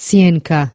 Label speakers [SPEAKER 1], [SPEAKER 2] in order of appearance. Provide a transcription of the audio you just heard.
[SPEAKER 1] Cienca